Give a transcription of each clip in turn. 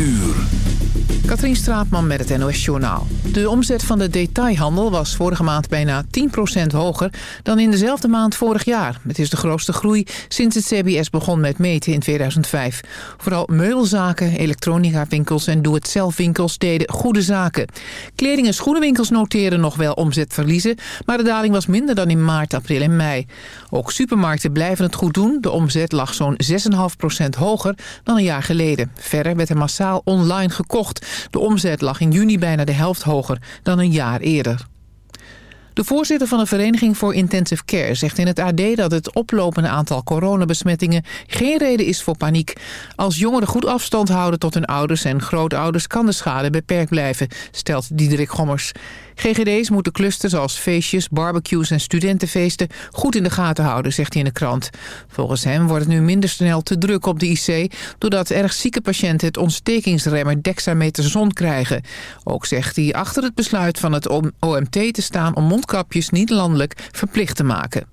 uur. Katrien Straatman met het NOS Journaal. De omzet van de detailhandel was vorige maand bijna 10% hoger dan in dezelfde maand vorig jaar. Het is de grootste groei sinds het CBS begon met meten in 2005. Vooral meubelzaken, elektronica-winkels en doe-het-zelf-winkels deden goede zaken. Kleding- en schoenenwinkels noteren nog wel omzetverliezen, maar de daling was minder dan in maart, april en mei. Ook supermarkten blijven het goed doen. De omzet lag zo'n 6,5% hoger dan een jaar geleden. Verder werd er massaal online gekocht. De omzet lag in juni bijna de helft hoger dan een jaar eerder. De voorzitter van de Vereniging voor Intensive Care zegt in het AD dat het oplopende aantal coronabesmettingen geen reden is voor paniek. Als jongeren goed afstand houden tot hun ouders en grootouders kan de schade beperkt blijven, stelt Diederik Gommers. GGD's moeten clusters als feestjes, barbecues en studentenfeesten goed in de gaten houden, zegt hij in de krant. Volgens hem wordt het nu minder snel te druk op de IC... doordat erg zieke patiënten het ontstekingsremmer dexamethason krijgen. Ook zegt hij achter het besluit van het OMT te staan om mondkapjes niet landelijk verplicht te maken.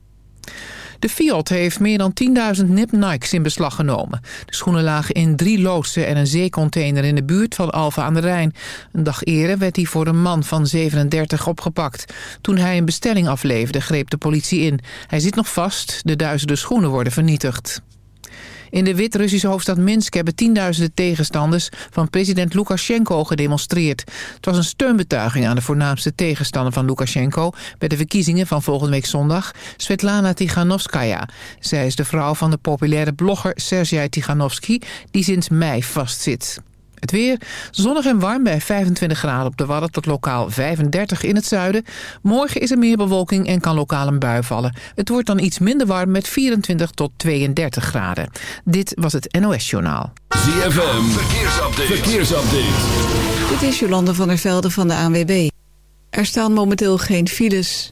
De Fiat heeft meer dan 10.000 nip Nikes in beslag genomen. De schoenen lagen in drie loodsen en een zeecontainer in de buurt van Alfa aan de Rijn. Een dag eerder werd hij voor een man van 37 opgepakt. Toen hij een bestelling afleverde greep de politie in. Hij zit nog vast, de duizenden schoenen worden vernietigd. In de Wit-Russische hoofdstad Minsk hebben tienduizenden tegenstanders van president Lukashenko gedemonstreerd. Het was een steunbetuiging aan de voornaamste tegenstander van Lukashenko bij de verkiezingen van volgende week zondag, Svetlana Tiganovskaya. Zij is de vrouw van de populaire blogger Sergei Tiganovsky die sinds mei vastzit. Het weer, zonnig en warm bij 25 graden op de Wadden tot lokaal 35 in het zuiden. Morgen is er meer bewolking en kan lokaal een bui vallen. Het wordt dan iets minder warm met 24 tot 32 graden. Dit was het NOS Journaal. ZFM, verkeersupdate. verkeersupdate. Dit is Jolande van der Velde van de ANWB. Er staan momenteel geen files.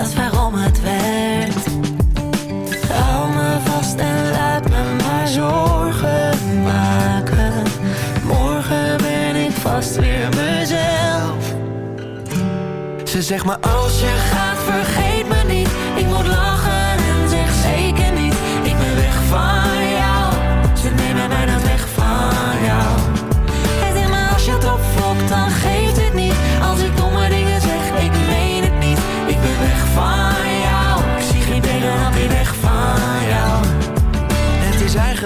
dat is waarom het werkt. Hou me vast en laat me maar zorgen maken. Morgen ben ik vast weer mezelf. Ze zegt maar als je gaat vergeet me niet. Ik moet lachen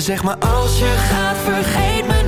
Ze zegt maar als je gaat vergeet me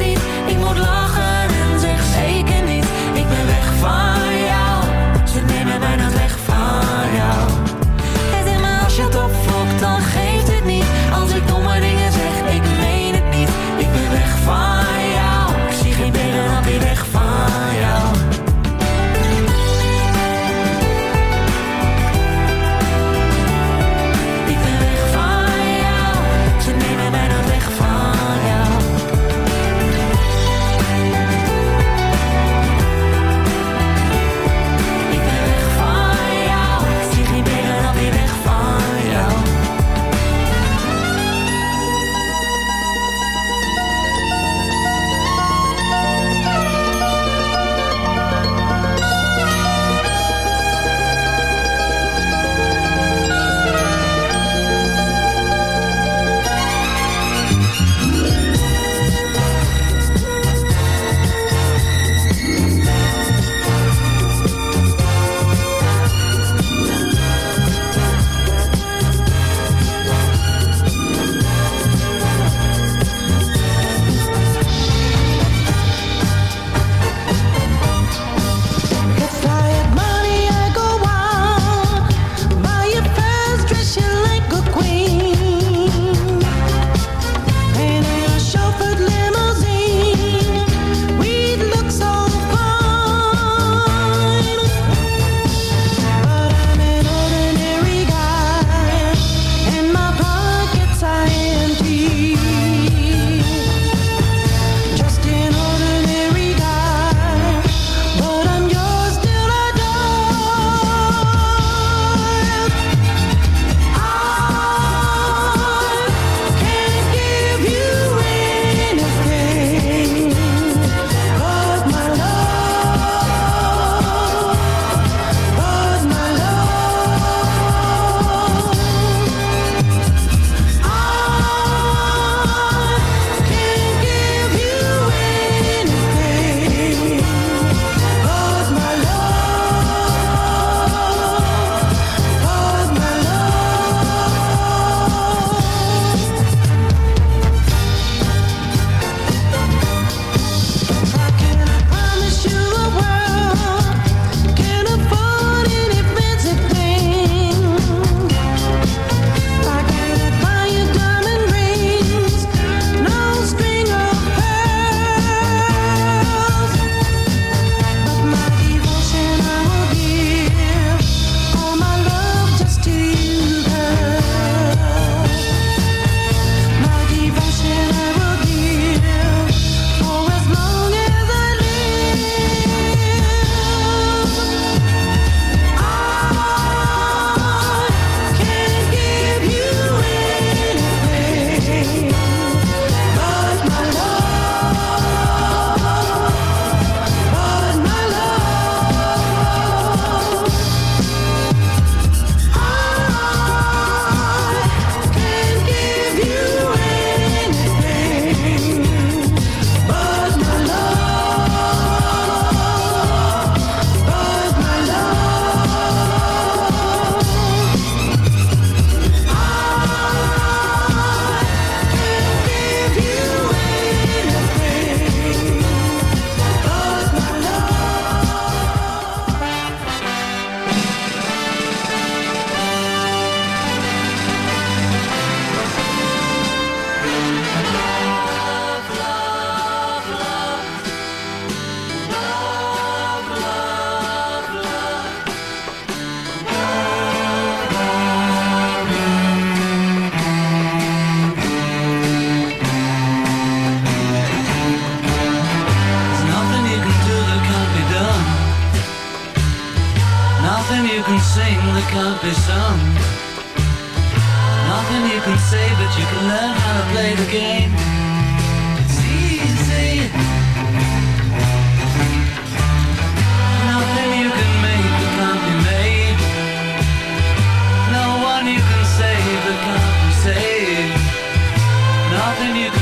than you do.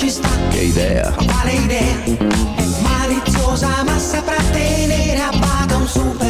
Ci sta? che idea, Quale idea? È maliziosa ma saprà tenere a bada un super